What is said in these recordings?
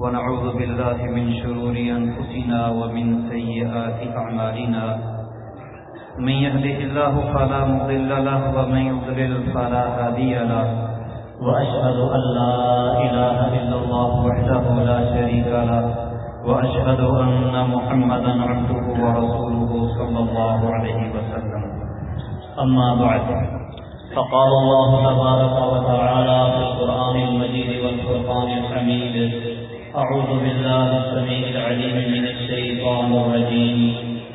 ونعوذ بالله من شرور أنفسنا ومن سيئات أعمالنا. من يهده الله فلا مضل له ومن يضلل فلا هادي له. وأشهد أن لا إله إلا الله وحده لا شريك له. وأشهد أن محمدا عبده ورسوله صلى الله عليه وسلم. أما بعد، فقال الله تبارك وتعالى في القرآن المجيد والفرقان الحميد أعوذ بالله السميع العليم من الشيطان الرجيم.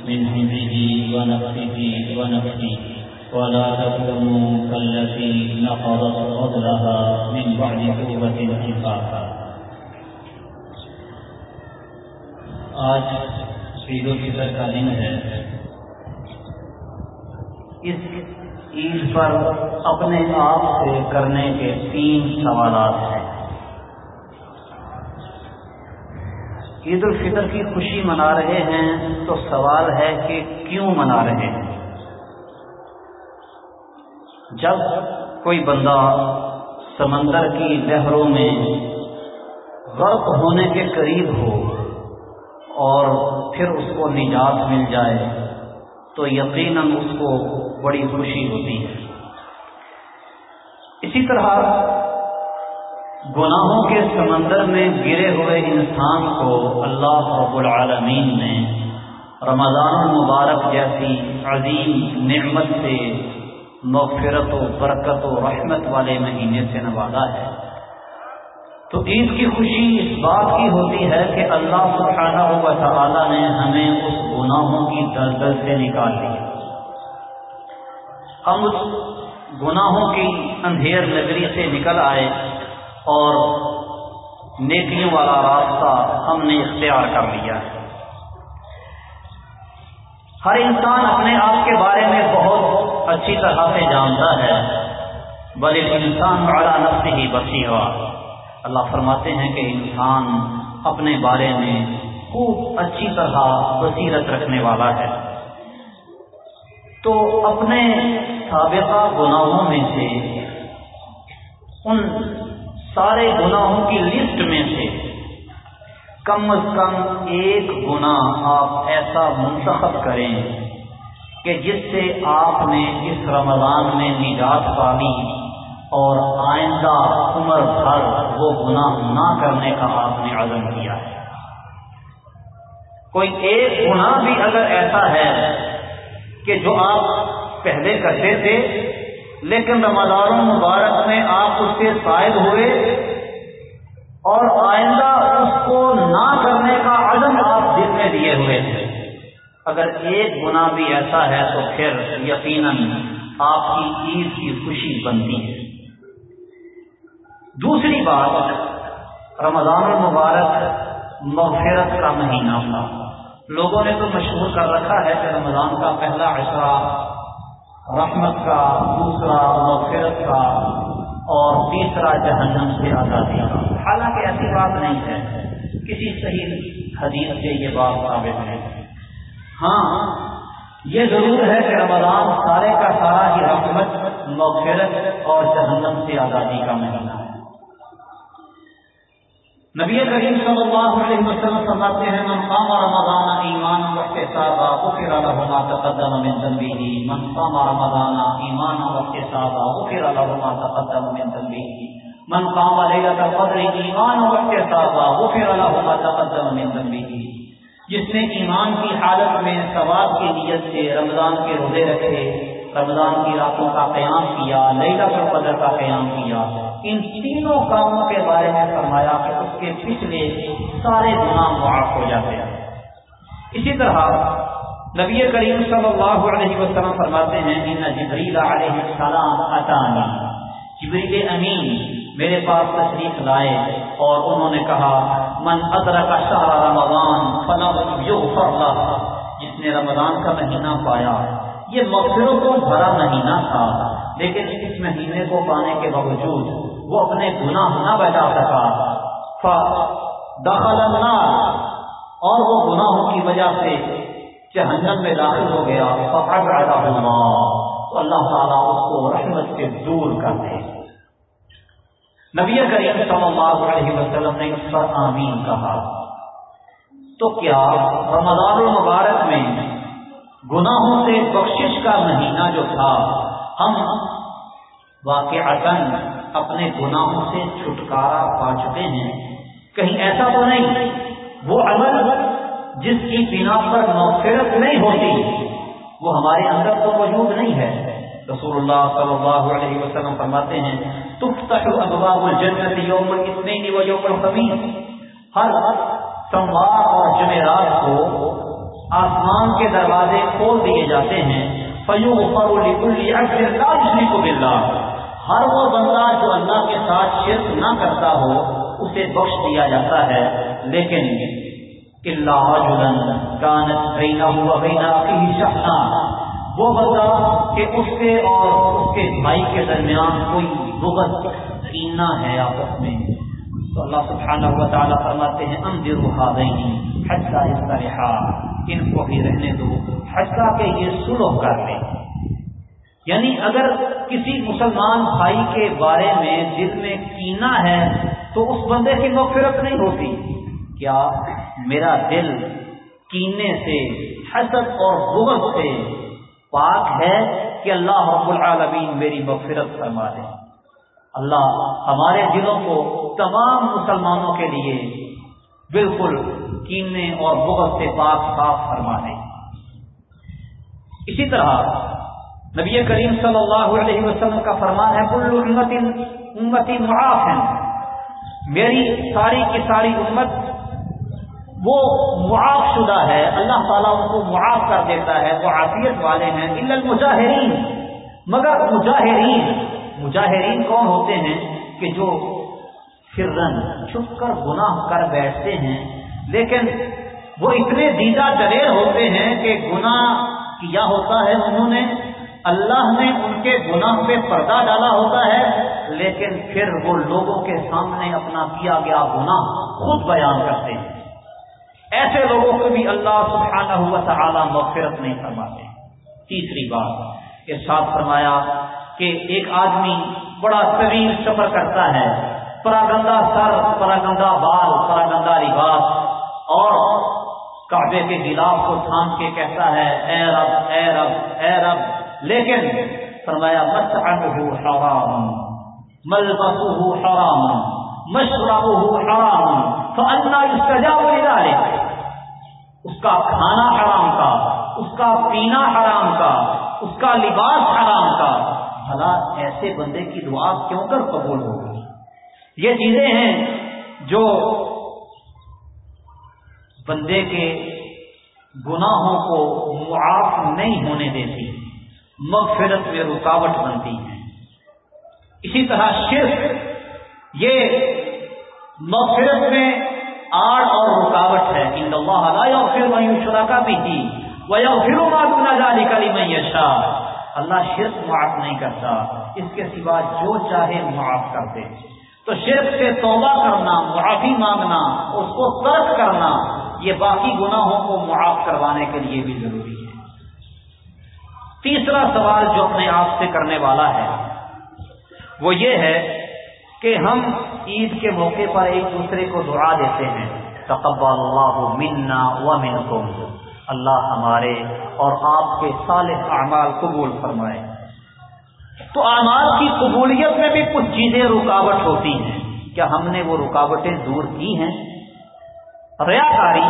من همزه ونفخه ونفخه. ولا تكونوا كالتي نقضت غزلها من بعد قوة انفاقا آج عید الفطر کا دن ہے. اس عید پر اپنے آپ سے کرنے کے تین سوالات ہیں. عید الفطر کی خوشی منا رہے ہیں تو سوال ہے کہ کیوں منا رہے ہیں؟ جب کوئی بندہ سمندر کی لہروں میں غرق ہونے کے قریب ہو اور پھر اس کو نجات مل جائے، تو یقیناً اس کو بڑی خوشی ہوتی ہے۔ اسی طرح گناہوں کے سمندر میں گرے ہوئے انسان کو اللہ رب العالمین نے رمضان المبارک جیسی عظیم نعمت سے مغفرت و برکت و رحمت والے مہینے سے نوازا ہے۔ تو عید کی خوشی اس بات کی ہوتی ہے کہ اللہ سبحانہ و تعالی نے ہمیں اس گناہوں کی دلدل سے نکال دیا ہم اس گناہوں کی اندھیر نگری سے نکل آئے۔ اور نیکیوں والا راستہ ہم نے اختیار کر لیا ہے۔ ہر انسان اپنے آپ کے بارے میں بہت اچھی طرح سے جانتا ہے۔ بل انسان والا نفس ہی بسی ہوا اللہ فرماتے ہیں کہ انسان اپنے بارے میں خوب اچھی طرح بصیرت رکھنے والا ہے۔ تو اپنے سابقہ گناہوں میں سے ان سارے گناہوں کی لسٹ میں سے کم از کم ایک گنا آپ ایسا منتخب کریں کہ جس سے آپ نے اس رمضان میں نجات پالی اور آئندہ عمر بھر وہ گناہ نہ کرنے کا آپ نے عزم کیا ہے۔ کوئی ایک گناہ بھی اگر ایسا ہے کہ جو آپ پہلے کرتے تھے لیکن رمضان مبارک میں آپ اس سے شاید ہوئے اور آئندہ اس کو نہ کرنے کا عزم آپ دل میں دیے ہوئے تھے۔ اگر ایک گنا بھی ایسا ہے تو پھر یقیناً آپ کی عید کی خوشی بنتی ہے۔ دوسری بات، رمضان المبارک مغفرت کا مہینہ تھا لوگوں نے تو مشہور کر رکھا ہے کہ رمضان کا پہلا عشرہ رحمت کا، دوسرا مغفرت کا اور تیسرا جہنم سے آزادی کا۔ حالانکہ ایسی بات نہیں ہے کسی صحیح حدیث سے یہ بات ثابت ہے۔ ہاں یہ ضرور ہے کہ رمضان سارے کا سارا ہی رحمت، مغفرت اور جہنم سے آزادی کا مہینہ ہے۔ نبی کریم صلی اللہ علیہ وسلم فرماتے ہیں، من قام رمضان ایمانا واحتسابا، غفر له ما تقدم من ذنبه. من قام رمضان ایمانا واحتسابا، غفر له ما تقدم من ذنبه. من قام ليلة القدر ایمانا واحتسابا، غفر له ما تقدم من ذنبه. جس نے ایمان کی حالت میں ثواب کی نیت سے رمضان کے روزے رکھے رمضان کی راتوں کا قیام کیا لیلا القدر کا قیام کیا۔ ان تینوں کاموں کے بارے میں فرمایا کہ اس کے پچھلے سارے گناہ معاف ہو جاتے ہیں۔ اسی طرح نبی کریم صلی اللہ علیہ وسلم فرماتے ہیں، ان جبریل علیہ السلام عطانی جبریل امین میرے پاس تشریف لائے اور انہوں نے کہا، من ادرک شہر رمضان فلم یغفر له۔ جس نے رمضان کا مہینہ پایا یہ مغفروں کو بھرا مہینہ تھا، لیکن اس مہینے کو پانے کے باوجود وہ اپنے گناہ نہ بچا سکا۔ دخل النار۔ اور وہ گناہوں کی وجہ سے جہنم میں داخل ہو گیا۔ فقعد اللہ تو اللہ تعالیٰ اس کو رحمت سے دور کر دے۔ نبی کریم صلی اللہ علیہ وسلم نے اس پر آمین کہا۔ تو کیا رمضان المبارک میں گناہوں سے بخشش کا مہینہ جو تھا، ہم واقع اپنے گناہوں سے چھٹکارا پا چکے ہیں۔ کہیں ایسا تو نہیں، وہ عمل جس کی بنا پر موفرت نہیں ہوتی، وہ ہمارے اندر تو موجود نہیں ہے۔ رسول اللہ صلی اللہ علیہ وسلم فرماتے ہیں، تفتح ابواب الجنت یوم الاثنین و یوم الخمین ہر سوموار اور جمعرات کو آسمان کے دروازے کھول دیے جاتے ہیں۔ فیو فر لکل اجر لا ہر وہ بندہ جو اللہ کے ساتھ شرک نہ کرتا ہو، اسے بخش دیا جاتا ہے۔ لیکن اللہ کانت بینہ ہوا بینہ شخصا وہ بندہ کہ اس کے اور اس کے بھائی کے درمیان کوئی بغض کینا ہے آپس میں۔ تو اللہ سبحانہ ہوا تعالیٰ فرماتے ہیں ام دے روحا نہیں اس کا ان کو بھی رہنے دو حجا کے یہ سلو کر لیں یعنی اگر کسی مسلمان بھائی کے بارے میں دل میں کینا ہے، تو اس بندے کی مغفرت نہیں ہوتی۔ کیا میرا دل کینے سے، حسد اور بغض سے پاک ہے کہ اللہ رب العالمین میری مغفرت فرما دے؟ اللہ ہمارے دلوں کو تمام مسلمانوں کے لیے بالکل کینے اور بغض سے پاک صاف فرما دے اسی طرح نبی کریم صلی اللہ علیہ وسلم کا فرمان ہے، کل امت امتی معاف ہے میری ساری کی ساری امت وہ معاف شدہ ہے، اللہ تعالیٰ ان کو معاف کر دیتا ہے، وہ عافیت والے ہیں۔ المجاہرین۔ مگر مجاہرین مجاہرین کون ہوتے ہیں کہ جو فرن چھپ کر گناہ کر بیٹھتے ہیں، لیکن وہ اتنے دیدہ دلیر ہوتے ہیں کہ گناہ کیا ہوتا ہے انہوں نے؟ اللہ نے ان کے گناہ پہ پردہ ڈالا ہوتا ہے، لیکن پھر وہ لوگوں کے سامنے اپنا کیا گیا گناہ خود بیان کرتے ہیں۔ ایسے لوگوں کو بھی اللہ سبحانہ ہوا تعالی مغفرت نہیں فرماتے۔ تیسری بات یہ ساتھ فرمایا کہ ایک آدمی بڑا طویل سفر کرتا ہے۔ پراگندہ سر، پراگندہ بال، پراگندہ لباس۔ اور کعبے کے گلاف کو تھام کے کہتا ہے، اے رب اے رب اے رب۔ لیکن فرمایا مت حرام، ملبسه حرام، مشربه حرام فأنا يستجاب لذلك اس کا کھانا حرام کا اس کا پینا حرام کا اس کا لباس حرام کا بھلا ایسے بندے کی دعا کیوں کر قبول ہوگی یہ چیزیں ہیں جو بندے کے گناہوں کو معاف نہیں ہونے دیتی، مغفرت میں رکاوٹ بنتی ہے اسی طرح شرف یہ مغفرت میں آڑ اور رکاوٹ ہے۔ ان اللہ پھر وہیں شرا کا بھی تھی وہ پھر معلوم جاری کری میں اللہ شرک معاف نہیں کرتا، اس کے سوا جو چاہے معاف کر دے۔ تو شرک سے توبہ کرنا، معافی مانگنا، اس کو ترک کرنا، یہ باقی گناہوں کو معاف کروانے کے لیے بھی ضروری ہے۔ تیسرا سوال جو اپنے آپ سے کرنے والا ہے، وہ یہ ہے کہ ہم عید کے موقع پر ایک دوسرے کو دعا دیتے ہیں، تقبل اللہ منا و منکم، اللہ ہمارے اور آپ کے صالح اعمال قبول فرمائے۔ تو اعمال کی قبولیت میں بھی کچھ چیزیں رکاوٹ ہوتی ہیں۔ کیا ہم نے وہ رکاوٹیں دور کی ہیں؟ ریاکاری،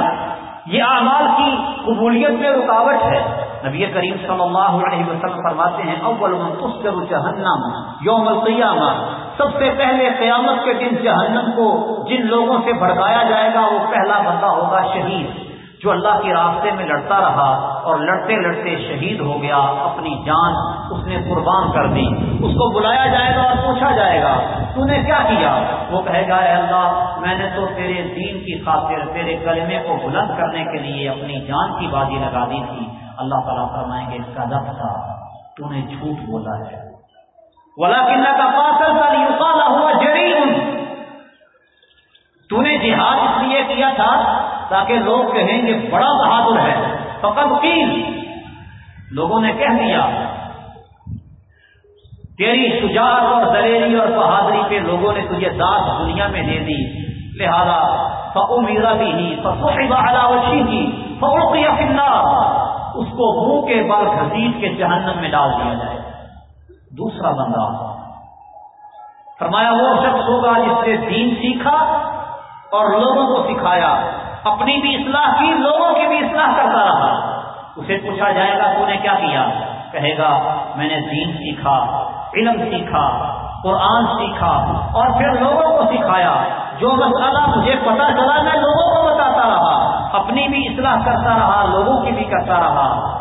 یہ اعمال کی قبولیت میں رکاوٹ ہے۔ نبی کریم صلی اللہ علیہ وسلم فرماتے ہیں، اول من تسکر جہنم یوم القیامہ۔ سب سے پہلے قیامت کے دن جہنم کو جن لوگوں سے بھڑکایا جائے گا، وہ پہلا بندہ ہوگا شہید۔ جو اللہ کے راستے میں لڑتا رہا اور لڑتے لڑتے شہید ہو گیا، اپنی جان اس نے قربان کر دی۔ اس کو بلایا جائے گا اور پوچھا جائے گا، تو نے کیا کیا؟ وہ کہے گا، اے اللہ، میں نے تو تیرے دین کی خاطر، تیرے کلمے کو بلند کرنے کے لیے اپنی جان کی بازی لگا دی تھی۔ اللہ تعالیٰ فرمائیں گے، اس کا دف تھا، تو نے جھوٹ بولا ہے۔ ولا کا پاسل کا ہوا جڑی تو نے جہاد اس لیے کیا تھا تاکہ لوگ کہیں گے بڑا بہادر ہے۔ فقط کی لوگوں نے کہہ دیا، تیری شجاعت اور دلیری اور بہادری پہ لوگوں نے تجھے داد دنیا میں دے دی۔ لہذا فکو میرا بھی ہی فکوشی کی فوقی اس کو منہ کے بال گھسیٹ کے جہنم میں ڈال دیا جائے۔ دوسرا بندہ، فرمایا وہ شخص ہوگا جس نے دین سیکھا اور لوگوں کو سکھایا۔ اپنی بھی اصلاح کی، لوگوں کی بھی اصلاح کرتا رہا۔ اسے پوچھا جائے گا، تو نے کیا کیا؟ کہے گا، میں نے دین سیکھا، علم سیکھا، قرآن سیکھا، اور پھر لوگوں کو سکھایا۔ جو مسئلہ مجھے پتا چلا، میں لوگوں کو بتاتا رہا۔ اپنی بھی اصلاح کرتا رہا، لوگوں کی بھی کرتا رہا۔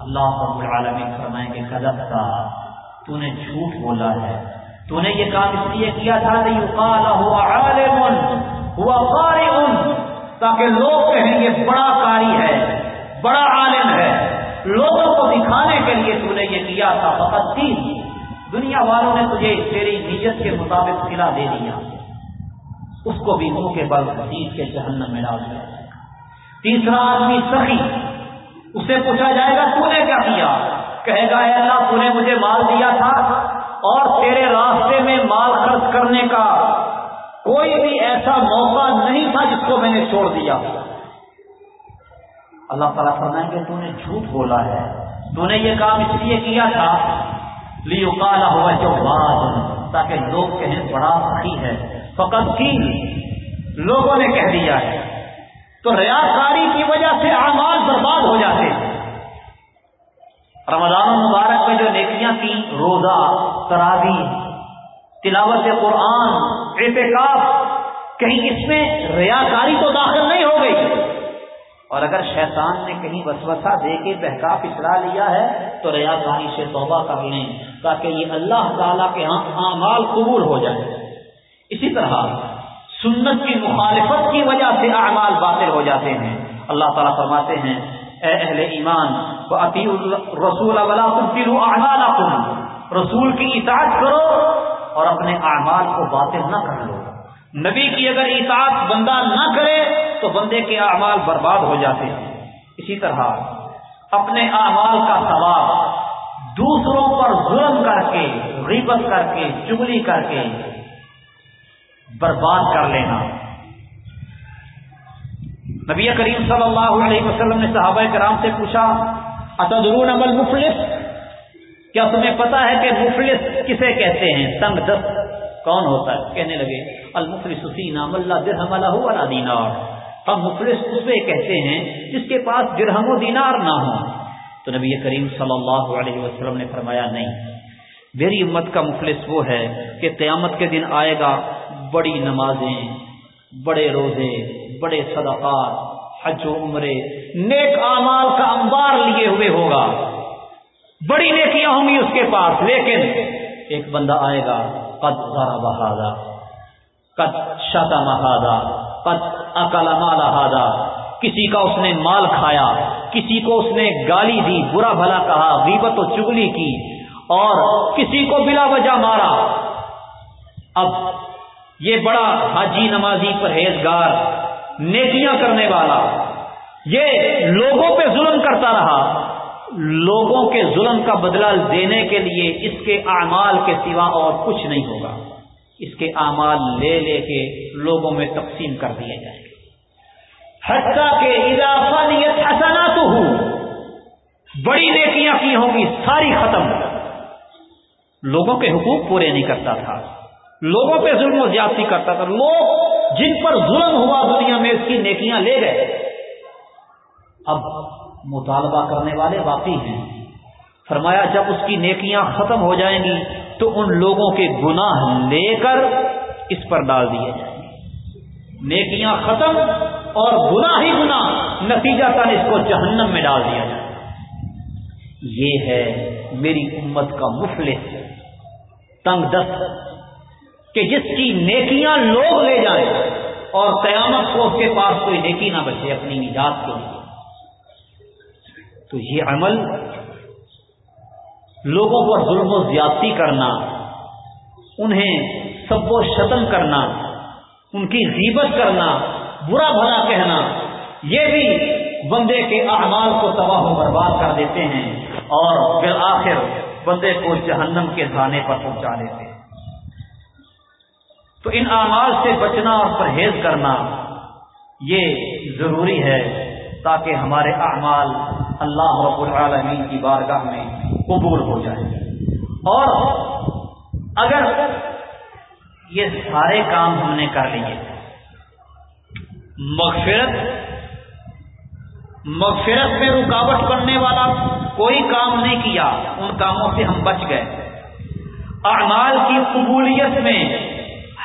اللہ العالمین فرمائیں گے غلط کا تو نے جھوٹ بولا ہے۔ تو نے یہ کام اس لیے کیا تھا؟ نہیں ہوا عالم قاری تاکہ لوگ کہیں یہ بڑا کاری ہے، بڑا عالم ہے۔ لوگوں کو دکھانے کے لیے تو نے یہ کیا تھا، فقط تین۔ دنیا والوں نے تجھے تیری نیت کے مطابق سلا دے دیا۔ اس کو بھی منہ کے بل حدیث کے جہنم میں ڈال دیا۔ تیسرا آدمی سخی، اسے پوچھا جائے گا، تو نے کیا کیا؟ کہے گا، اے اللہ، تو نے مجھے مال دیا تھا اور تیرے راستے میں مال خرچ کرنے کا کوئی بھی ایسا موقع نہیں تھا جس کو میں نے چھوڑ دیا۔ اللہ تعالیٰ فرمائیں گے، تو نے جھوٹ بولا ہے۔ تو نے یہ کام اس لیے کیا تھا۔ لیو کالا ہوا جو بات تاکہ لوگ کہیں بڑا سخی ہے۔ فقط کی لوگوں نے کہہ دیا ہے۔ تو ریاکاری کی وجہ سے اعمال برباد ہو جاتے۔ ہیں رمضان المبارک میں جو نیکیاں کی روزہ تراوی تلاوت قرآن احتکاب کہیں اس میں ریاکاری تو داخل نہیں ہو گئی۔ اور اگر شیطان نے کہیں وسوسہ دے کے بہکا پچھڑا لیا ہے، تو ریاکاری سے توبہ کر لیں تاکہ یہ اللہ تعالی کے ہاں اعمال قبول ہو جائے اسی طرح سنت کی مخالفت کی وجہ سے اعمال باطل ہو جاتے ہیں۔ اللہ تعالیٰ فرماتے ہیں، اے اہل ایمان رسول رسول کی اطاعت کرو اور اپنے اعمال کو باطل نہ کر لو۔ نبی کی اگر اطاعت بندہ نہ کرے تو بندے کے اعمال برباد ہو جاتے ہیں۔ اسی طرح اپنے اعمال کا ثواب دوسروں پر ظلم کر کے، غیبت کر کے، چگلی کر کے برباد کر لینا۔ نبی کریم صلی اللہ علیہ وسلم نے صحابہ کرام سے پوچھا، اتدرون عمل مفلس کیا تمہیں پتا ہے کہ مفلس کسے کہتے ہیں؟ تنگ دست کون ہوتا ہے؟ کہنے لگے، المفلس نام اللہ درہم اللہ دینار۔ ہم مفلس اس میں کہتے ہیں جس کے پاس درہم و دینار نہ ہو تو نبی کریم صلی اللہ علیہ وسلم نے فرمایا، نہیں، میری امت کا مفلس وہ ہے کہ قیامت کے دن آئے گا، بڑی نمازیں، بڑے روزے، بڑے صدقات، حج و عمرے، نیک اعمال کا انبار لیے ہوئے ہوگا۔ بڑی نیکیاں ہوں گی اس کے پاس، لیکن ایک بندہ آئے گا، قد ذرا بہادا قد شتا مہادا قد اکلا مالا کسی کا اس نے مال کھایا، کسی کو اس نے گالی دی، برا بھلا کہا، غیبت و چگلی کی، اور کسی کو بلا وجہ مارا۔ اب یہ بڑا حاجی نمازی پرہیزگار، نیکیاں کرنے والا، یہ لوگوں پہ ظلم کرتا رہا۔ لوگوں کے ظلم کا بدلہ دینے کے لیے اس کے اعمال کے سوا اور کچھ نہیں ہوگا۔ اس کے اعمال لے لے کے لوگوں میں تقسیم کر دیے جائیں گے۔ حتیٰ کے اضافہ نیت حسنا تو ہوں بڑی نیکیاں کی ہوں گی، ساری ختم۔ لوگوں کے حقوق پورے نہیں کرتا تھا۔ لوگوں پہ ظلم و زیادتی کرتا تھا۔ لوگ جن پر ظلم ہوا دنیا میں، اس کی نیکیاں لے گئے۔ اب مطالبہ کرنے والے واقعی ہیں۔ فرمایا، جب اس کی نیکیاں ختم ہو جائیں گی، تو ان لوگوں کے گناہ لے کر اس پر ڈال دیے جائیں گے۔ نیکیاں ختم اور گناہ ہی گناہ، نتیجہ تن اس کو جہنم میں ڈال دیا جائے۔ یہ ہے میری امت کا مفلس، تنگ دست، کہ جس کی نیکیاں لوگ لے جائیں اور قیامت کو اس کے پاس کوئی نیکی نہ بچے اپنی نجات کے لیے۔ تو یہ عمل لوگوں پر ظلم و زیادتی کرنا، انہیں سب و شتم کرنا، ان کی غیبت کرنا، برا بھلا کہنا، یہ بھی بندے کے اعمال کو تباہ و برباد کر دیتے ہیں اور پھر آخر بندے کو جہنم کے دھانے پر پہنچا دیتے ہیں۔ تو ان اعمال سے بچنا اور پرہیز کرنا، یہ ضروری ہے تاکہ ہمارے اعمال اللہ رب العالمین کی بارگاہ میں قبول ہو جائے۔ اور اگر یہ سارے کام ہم نے کر لیے، مغفرت مغفرت میں رکاوٹ بننے والا کوئی کام نہیں کیا، ان کاموں سے ہم بچ گئے۔ اعمال کی قبولیت میں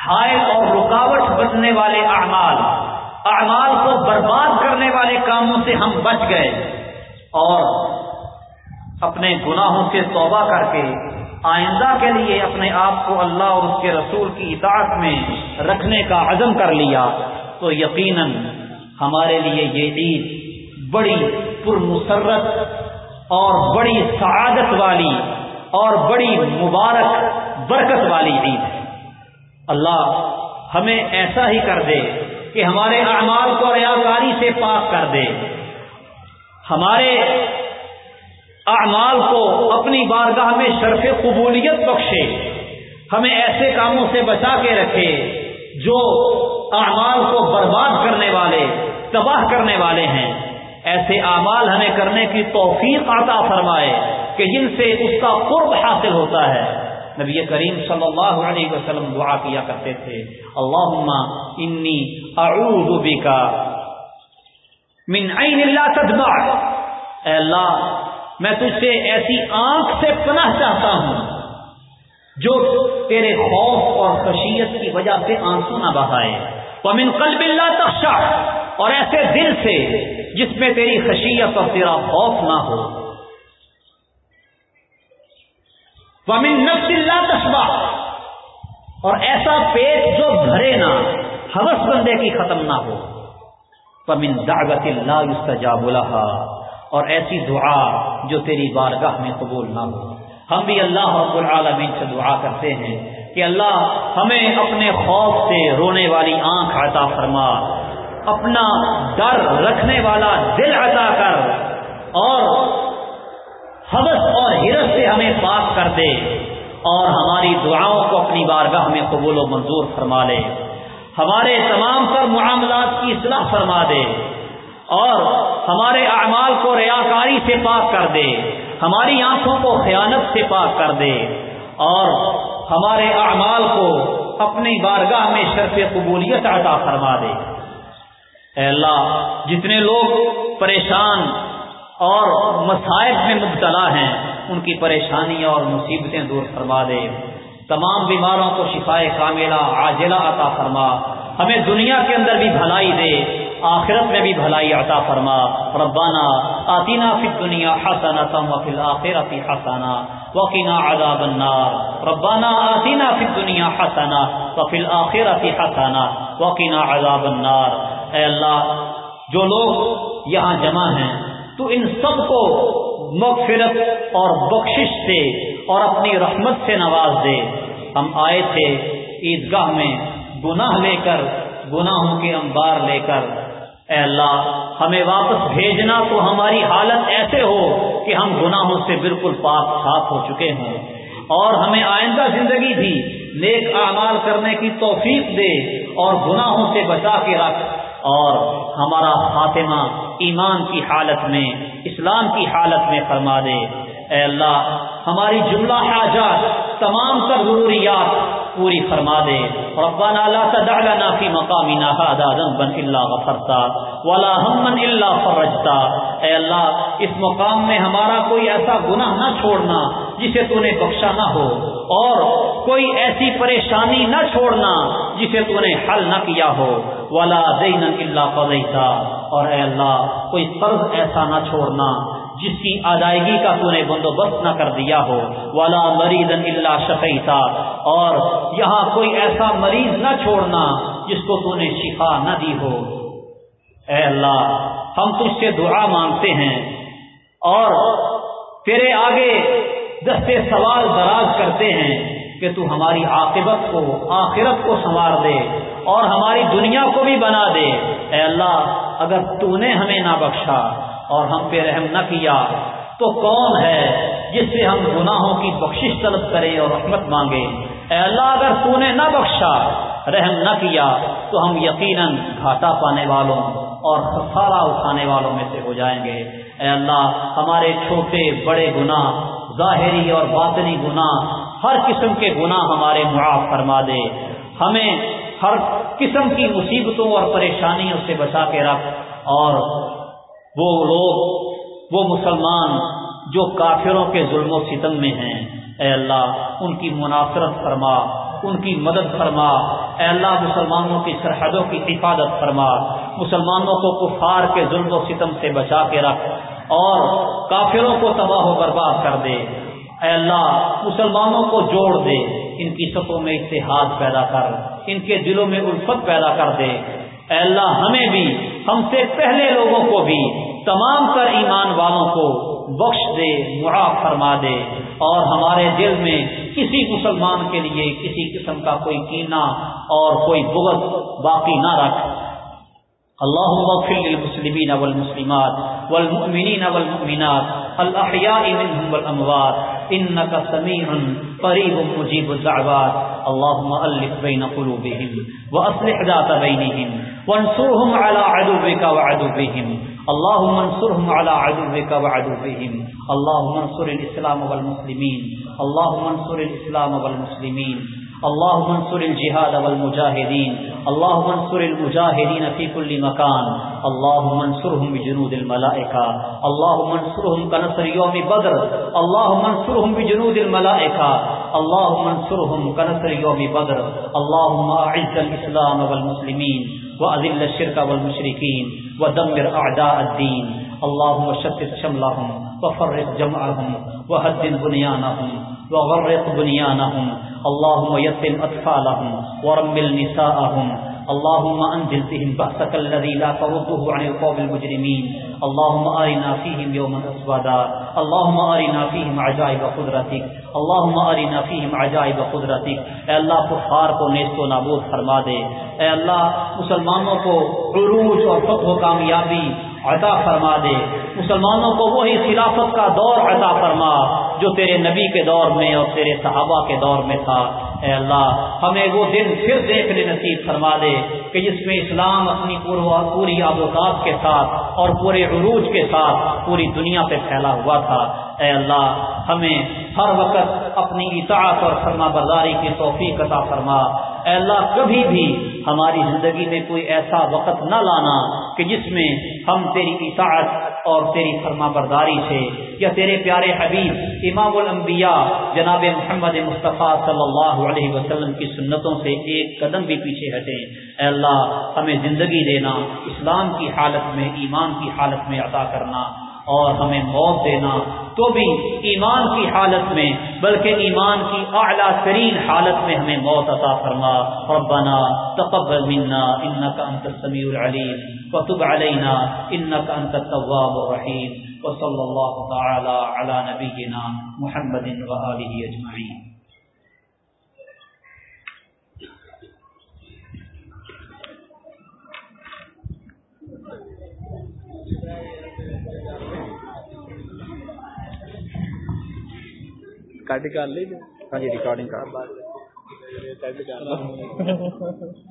ہائے اور رکاوٹ بننے والے اعمال اعمال کو برباد کرنے والے کاموں سے ہم بچ گئے۔ اور اپنے گناہوں سے توبہ کر کے آئندہ کے لیے اپنے آپ کو اللہ اور اس کے رسول کی اطاعت میں رکھنے کا عزم کر لیا، تو یقیناً ہمارے لیے یہ عید بڑی پرمسرت اور بڑی سعادت والی اور بڑی مبارک برکت والی عید ہے۔ اللہ ہمیں ایسا ہی کر دے کہ ہمارے اعمال کو ریاکاری سے پاک کر دے۔ ہمارے اعمال کو اپنی بارگاہ میں شرف قبولیت بخشے، ہمیں ایسے کاموں سے بچا کے رکھے جو اعمال کو برباد کرنے والے، تباہ کرنے والے ہیں۔ ایسے اعمال ہمیں کرنے کی توفیق عطا فرمائے کہ جن سے اس کا قرب حاصل ہوتا ہے۔ نبی کریم صلی اللہ علیہ وسلم دعا کیا کرتے تھے اللہ انی اعوذ بکا من عین اللہ تدمع. اے اللہ، میں تجھ سے ایسی آنکھ سے پناہ چاہتا ہوں جو تیرے خوف اور خشیت کی وجہ سے آنسو نہ بہائے۔ ومن قلب اللہ تخشع، اور ایسے دل سے جس میں تیری خشیت اور تیرا خوف نہ ہو۔ ومن نفس اللہ تشبہ اور ایسا پیٹ جو بھرے نہ، حوث بندے کی ختم نہ ہو۔ ومن دعوت اللہ استجاب لها اور ایسی دعا جو تیری بارگاہ میں قبول نہ ہو۔ ہم بھی اللہ رب العالمین سے دعا کرتے ہیں کہ اللہ ہمیں اپنے خوف سے رونے والی آنکھ عطا فرما۔ اپنا ڈر رکھنے والا دل عطا کر۔ اور حوث اور ہرس سے ہمیں پاک کر دے۔ اور ہماری دعاؤں کو اپنی بارگاہ میں قبول و منظور فرما لے۔ ہمارے تمام تر معاملات کی اصلاح فرما دے اور ہمارے اعمال کو ریاکاری سے پاک کر دے، ہماری آنکھوں کو خیانت سے پاک کر دے اور ہمارے اعمال کو اپنی بارگاہ میں شرف قبولیت عطا فرما دے۔ اے اللہ، جتنے لوگ پریشان اور مسائب میں مبتلا ہیں، ان کی پریشانی اور مصیبتیں دور فرما دے۔ تمام بیماروں کو شفائے کاملہ عاجلہ عطا فرما۔ ہمیں دنیا کے اندر بھی بھلائی دے، آخرت میں بھی بھلائی عطا فرما۔ ربانہ آتینا فی دنیا حسنا تم وفیل آخرت حسنا وقینا عذاب النار۔ ربانہ آتینا فی دنیا حسنا وفیل آخرت حسنا وقینا عذاب النار۔ اے اللہ، جو لوگ یہاں جمع ہیں، تو ان سب کو مغفرت اور بخشش سے اور اپنی رحمت سے نواز دے۔ ہم آئے تھے عیدگاہ میں گناہ لے کر، گناہوں کے انبار لے کر۔ اے اللہ، ہمیں واپس بھیجنا تو ہماری حالت ایسے ہو کہ ہم گناہوں سے بالکل پاک صاف ہو چکے ہوں۔ اور ہمیں آئندہ زندگی بھی نیک اعمال کرنے کی توفیق دے اور گناہوں سے بچا کے رکھ۔ اور ہمارا خاتمہ ایمان کی حالت میں، اسلام کی حالت میں فرما دے۔ اے اللہ، ہماری جملہ حاجات تمام تر ضروریات پوری فرما دے۔ ربنا لا تدع لنا في مقامنا هذا ذنبا الا غفرتا ولا هما الا فرجتا۔ اے اللہ، اس مقام میں ہمارا کوئی ایسا گناہ نہ چھوڑنا جسے تو نے بخشا نہ ہو، اور کوئی ایسی پریشانی نہ چھوڑنا جسے تو نے حل نہ کیا ہو۔ ولا دینا الا قضیتا۔ اور اے اللہ، کوئی فرض ایسا نہ چھوڑنا جس کی ادائیگی کا تو نے بندوبست نہ کر دیا ہو والا مریض اللہ شفیتا، اور یہاں کوئی ایسا مریض نہ چھوڑنا جس کو تو نے شفا نہ دی ہو۔ اے اللہ، ہم تجھ سے دعا مانگتے ہیں، اور تیرے آگے دستے سوال دراز کرتے ہیں کہ تو ہماری عاقبت کو، آخرت کو سنوار دے، اور ہماری دنیا کو بھی بنا دے۔ اے اللہ، اگر تو نے ہمیں نہ بخشا اور ہم پہ رحم نہ کیا، تو کون ہے جس سے ہم گناہوں کی بخشش طلب کریں اور رحمت مانگے اے اللہ، اگر تو نے نہ بخشا، رحم نہ کیا، تو ہم یقیناً گھاٹا پانے والوں اور خسارہ اٹھانے والوں میں سے ہو جائیں گے۔ اے اللہ، ہمارے چھوٹے بڑے گناہ، ظاہری اور باطنی گناہ، ہر قسم کے گناہ ہمارے معاف فرما دے۔ ہمیں ہر قسم کی مصیبتوں اور پریشانیوں سے بچا کے رکھ اور وہ لوگ، وہ مسلمان جو کافروں کے ظلم و ستم میں ہیں۔ اے اللہ، ان کی مناصرت فرما، ان کی مدد فرما۔ اے اللہ، مسلمانوں کی سرحدوں کی حفاظت فرما۔ مسلمانوں کو کفار کے ظلم و ستم سے بچا کے رکھ اور کافروں کو تباہ و برباد کر دے۔ اے اللہ، مسلمانوں کو جوڑ دے۔ ان کی سطحوں میں اتحاد پیدا کر، ان کے دلوں میں الفت پیدا کر دے۔ اے اللہ، ہمیں بھی ہم سے پہلے لوگوں کو بھی تمام تر ایمان والوں کو بخش دے معاف فرما دے۔ اور ہمارے دل میں کسی مسلمان کے لیے کسی قسم کا کوئی کینا اور کوئی بغض باقی نہ رکھ۔ اللهم اغفر للمسلمين والمسلمات والمؤمنين والمؤمنات الأحياء منهم والأموات إنك سميع قریب مجیب الدعوات. اللهم ألف بين قلوبهم وأصلح ذات بينهم وانصرهم على عدوك وعدوهم. اللهم انصرهم على عدوك وعدوهم. اللهم انصر الإسلام والمسلمين. اللهم انصر الإسلام والمسلمين. اللهم انصر الجهاد والمجاهدين، اللهم انصر المجاهدين في كل مكان، اللهم انصرهم بجنود الملائكة، اللهم انصرهم كنصر يوم بدر، اللهم انصرهم بجنود الملائكة، اللهم انصرهم كنصر يوم بدر، اللهم أعز الإسلام والمسلمين وأذل الشرك والمشركين ودمر أعداء الدين، اللهم شتت شملهم وفرق جمعهم وهدن بنيانهم وغرق بنيانهم اللهم يتم أطفالهم ورمل نساءهم. اللهم أنزل فيهم بأسك الذي لا ترده عن القوم المجرمين. اللهم آرنا فيهم يوما أسودا. اللهم آرنا فيهم عجائب قدرتك. اللهم آرنا فيهم عجائب قدرتك. اے اللہ، کفار کو نیست و نابود فرما دے. اے اللہ، مسلمانوں کو عروج اور فتح و کامیابی عطا فرما دے. مسلمانوں کو وہی خلافت کا دور عطا فرما. جو تیرے نبی کے دور میں اور تیرے صحابہ کے دور میں تھا۔ اے اللہ، ہمیں وہ دن پھر دیکھنے نصیب فرما دے کہ جس میں اسلام اپنی پوری آبوتاب کے ساتھ اور پورے عروج کے ساتھ پوری دنیا پہ پھیلا ہوا تھا۔ اے اللہ، ہمیں ہر وقت اپنی اطاعت اور فرما برداری کی توفیق عطا فرما۔ اے اللہ، کبھی بھی ہماری زندگی میں کوئی ایسا وقت نہ لانا کہ جس میں ہم تیری اطاعت اور تیری فرما برداری سے یا تیرے پیارے حبیب، امام الانبیاء جناب محمد مصطفیٰ صلی اللہ علیہ وسلم کی سنتوں سے ایک قدم بھی پیچھے ہٹے اے اللہ، ہمیں زندگی دینا، اسلام کی حالت میں، ایمان کی حالت میں عطا کرنا اور ہمیں موت دینا۔ تو بھی ایمان کی حالت میں، بلکہ ایمان کی اعلیٰ ترین حالت میں ہمیں موت عطا فرما۔ ربنا تقبل منا انك انت السميع العليم وتب علينا انك انت التواب الرحيم وصلى الله تعالى على نبينا محمد واله اجمعين کٹ کر لی ہاں جی ریکارڈنگ کر